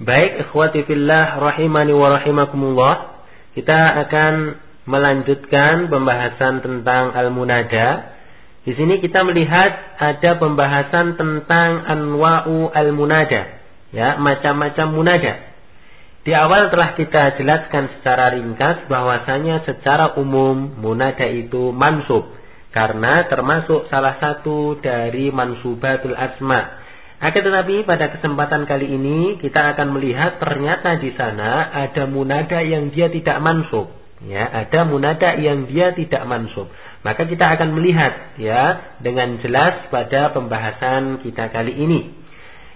Baik, ikhwati fillah rahimani wa rahimakumullah. Kita akan melanjutkan pembahasan tentang al-munada. Di sini kita melihat ada pembahasan tentang anwa'u al-munada, ya, macam-macam munada. Di awal telah kita jelaskan secara ringkas bahwasanya secara umum munada itu mansub karena termasuk salah satu dari mansubatul asma akan tetapi pada kesempatan kali ini kita akan melihat ternyata di sana ada munada yang dia tidak mansub. Ya, ada munada yang dia tidak mansub. Maka kita akan melihat ya dengan jelas pada pembahasan kita kali ini.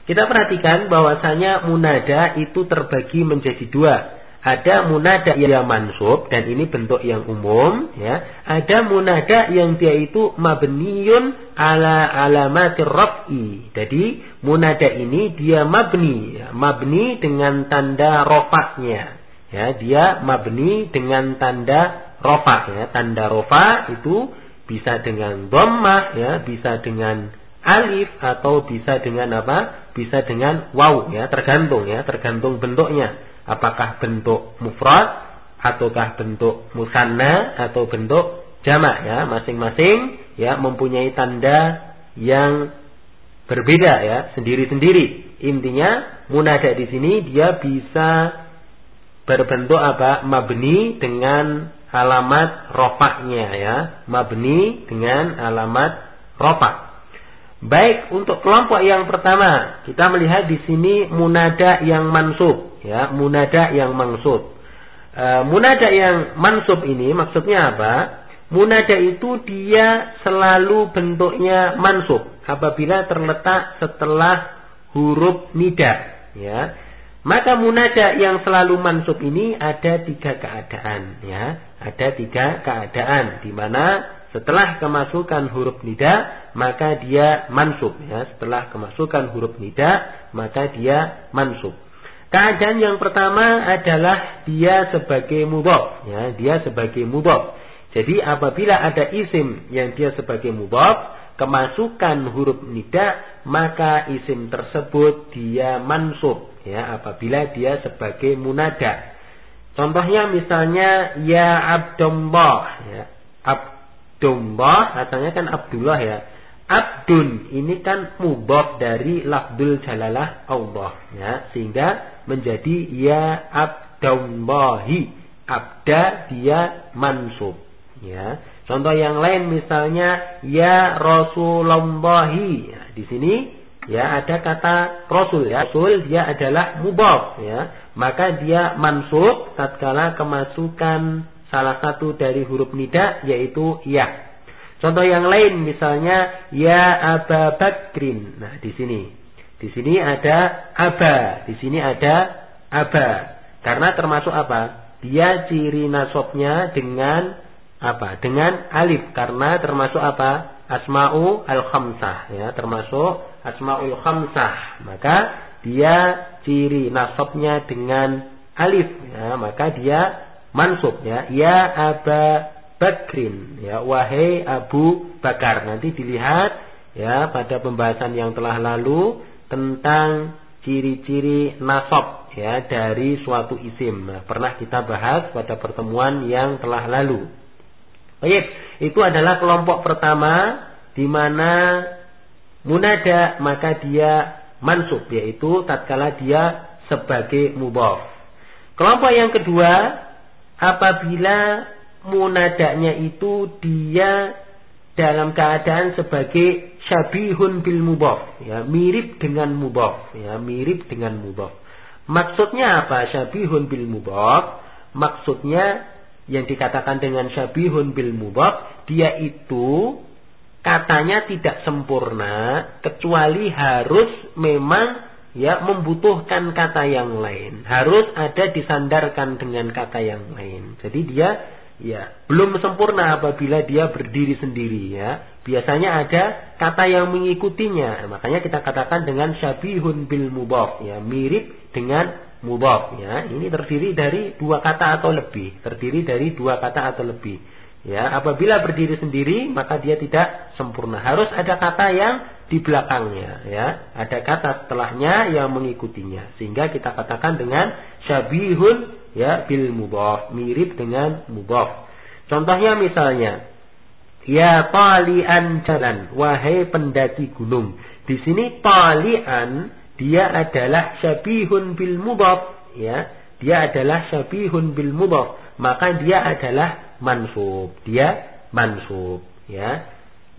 Kita perhatikan bahwasanya munada itu terbagi menjadi dua ada munada yang mansub dan ini bentuk yang umum ya. Ada munada yang dia itu mabniun ala alamatir raf'i. Jadi munada ini dia mabni ya, mabni dengan tanda rofaknya ya. Dia mabni dengan tanda rofa ya. Tanda rofa itu bisa dengan dhammah ya. Bisa dengan alif atau bisa dengan apa? Bisa dengan waw ya. Tergantung ya. Tergantung bentuknya apakah bentuk mufrad ataukah bentuk musanna atau bentuk jamak ya masing-masing ya mempunyai tanda yang berbeda ya sendiri-sendiri. Intinya munada di sini dia bisa berbentuk apa? Mabni dengan alamat rofaknya ya. Mabni dengan alamat rofak. Baik untuk kelompok yang pertama, kita melihat di sini munada yang mansub, ya, munada yang mansub. E, munada yang mansub ini maksudnya apa? Munada itu dia selalu bentuknya mansub apabila terletak setelah huruf nida, ya. Maka munada yang selalu mansub ini ada tiga keadaan, ya. Ada tiga keadaan di mana setelah kemasukan huruf nida, maka dia mansub. Ya. Setelah kemasukan huruf nida, maka dia mansub. Keadaan yang pertama adalah dia sebagai mudhaf. Ya. Dia sebagai mudhaf. Jadi apabila ada isim yang dia sebagai mudhaf, kemasukan huruf nida, maka isim tersebut dia mansub. Ya, apabila dia sebagai munada. Contohnya misalnya ya Abdullah, ya. Ab Domba asalnya kan Abdullah ya. Abdun. Ini kan mubaf dari lafdul jalalah Allah ya. Sehingga menjadi ya abdallahi abda dia mansub ya. Contoh yang lain misalnya ya rasulullahi. Ya, di sini ya ada kata rasul ya. Rasul dia adalah mubaf ya. Maka dia mansub tatkala kemasukan salah satu dari huruf nida yaitu ya. Contoh yang lain misalnya ya Aba Bakrin. Nah, di sini. Di sini ada aba, di sini ada aba. Karena termasuk apa? Dia ciri nasabnya dengan apa? Dengan alif karena termasuk apa? Asma'u al-khamsah ya, termasuk asma'ul khamsah. Maka dia ciri nasabnya dengan alif ya, maka dia mansub ya ya Aba Bakrin ya. Wahai Abu Bakar. Nanti dilihat ya pada pembahasan yang telah lalu tentang ciri-ciri nasab ya dari suatu isim. Nah, pernah kita bahas pada pertemuan yang telah lalu. Baik itu adalah kelompok pertama di mana munada maka dia mansub yaitu tatkala dia sebagai mubaf kelompok yang kedua apabila munadanya itu dia dalam keadaan sebagai syabihun bil mubaf ya mirip dengan mubaf ya mirip dengan mubaf maksudnya apa syabihun bil mubaf maksudnya yang dikatakan dengan syabihun bil mubaf dia itu katanya tidak sempurna kecuali harus memang ya membutuhkan kata yang lain. Harus ada disandarkan dengan kata yang lain. Jadi dia ya belum sempurna apabila dia berdiri sendiri ya. Biasanya ada kata yang mengikutinya. Makanya kita katakan dengan syabihun bil mubaf ya, mirip dengan mubaf ya. Ini terdiri dari dua kata atau lebih, terdiri dari dua kata atau lebih. Ya, apabila berdiri sendiri maka dia tidak sempurna. Harus ada kata yang di belakangnya ya. Ada kata setelahnya yang mengikutinya sehingga kita katakan dengan syabihun ya bil mudhaf, mirip dengan mudhaf. Contohnya misalnya ya talian jalan wahai pendaki gunung. Di sini talian dia adalah syabihun bil mudhaf ya. Dia adalah syabihun bil mudhaf, maka dia adalah mansub. Dia mansub ya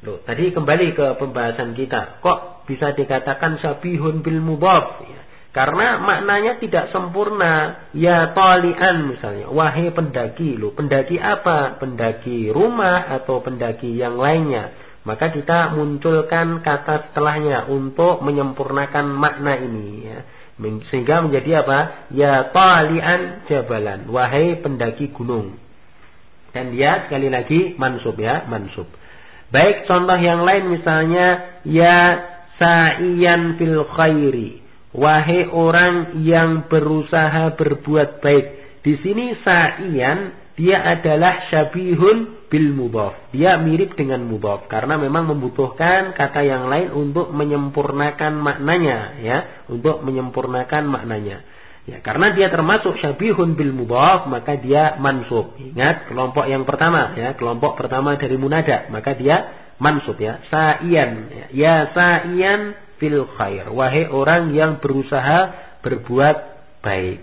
Loh, tadi kembali ke pembahasan kita. Kok bisa dikatakan sabihun bil mudhaf? Ya. Karena maknanya tidak sempurna. Ya talian misalnya. Wahai pendaki. Loh, pendaki apa? Pendaki rumah atau pendaki yang lainnya. Maka kita munculkan kata setelahnya untuk menyempurnakan makna ini. Ya. Sehingga menjadi apa? Ya talian jabalan. Wahai pendaki gunung. Dan dia sekali lagi mansub ya. Mansub. Baik contoh yang lain misalnya ya sa'iyan fil khairi. Wahai orang yang berusaha berbuat baik. Di sini sa'iyan dia adalah syabihun bil mudhaf. Dia mirip dengan mudhaf karena memang membutuhkan kata yang lain untuk menyempurnakan maknanya ya, untuk menyempurnakan maknanya. Ya, karena dia termasuk syabihun bil mudhaf, maka dia mansub. Ingat kelompok yang pertama ya, kelompok pertama dari munada, maka dia mansub ya. Sa'ian ya, ya sa'ian fil khair. Wahai orang yang berusaha berbuat baik.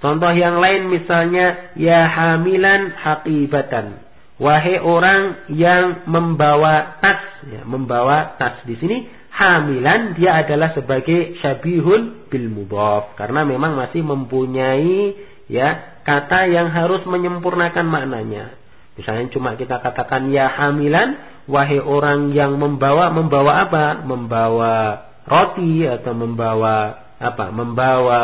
Contoh yang lain misalnya ya hamilan haqibatan. Wahai orang yang membawa tas ya, membawa tas di sini hamilan dia adalah sebagai syabihun bil mudhaf karena memang masih mempunyai ya kata yang harus menyempurnakan maknanya. Misalnya cuma kita katakan ya hamilan wahai orang yang membawa membawa apa? Membawa roti atau membawa apa? Membawa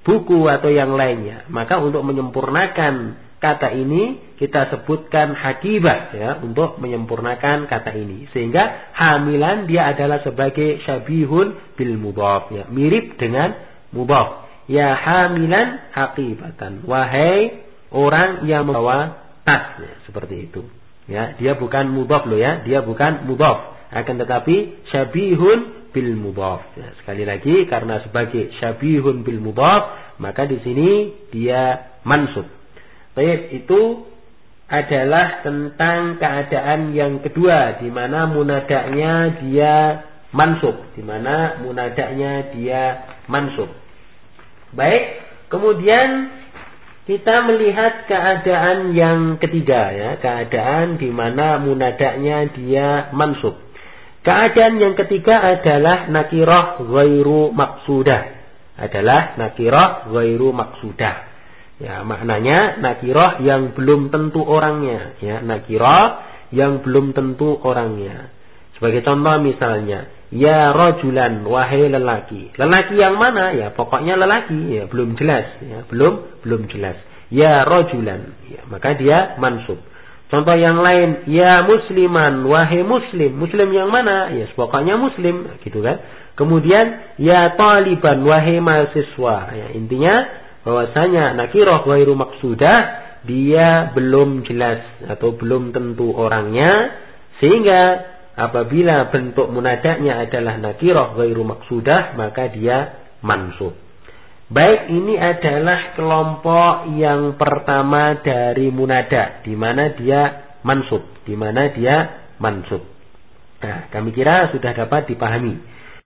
buku atau yang lainnya. Maka untuk menyempurnakan kata ini kita sebutkan hakibah ya untuk menyempurnakan kata ini sehingga hamilan dia adalah sebagai syabihun bil mudhaf ya mirip dengan mudhaf ya hamilan hakibatan wahai orang yang membawa tas ya, seperti itu. Ya dia bukan mudhaf loh ya. Dia bukan mudhaf akan tetapi syabihun bil mudhaf ya, sekali lagi karena sebagai syabihun bil mudhaf maka di sini dia mansub. Baik, itu adalah tentang keadaan yang kedua di mana munadaknya dia mansub, di mana munadaknya dia mansub. Baik, kemudian kita melihat keadaan yang ketiga ya, keadaan di mana munadaknya dia mansub. Keadaan yang ketiga adalah nakirah ghairu maksudah. Adalah nakirah ghairu maksudah. Ya, maknanya nakiroh yang belum tentu orangnya. Ya, nakiroh yang belum tentu orangnya. Sebagai contoh misalnya, ya rojulan, wahai lelaki. Lelaki yang mana? Ya, pokoknya lelaki. Ya, belum jelas. Ya, belum belum jelas. Ya rojulan. Ya, maka dia mansub. Contoh yang lain, ya musliman, wahai muslim. Muslim yang mana? Ya, pokoknya muslim, gitu kan. Kemudian, ya taliban, wahai mahasiswa. Ya, intinya bahwasanya nakirah ghairu maksudah dia belum jelas atau belum tentu orangnya sehingga apabila bentuk munadaknya adalah nakirah ghairu maksudah maka dia mansub. Baik ini adalah kelompok yang pertama dari munada di mana dia mansub, di mana dia mansub. Nah, kami kira sudah dapat dipahami.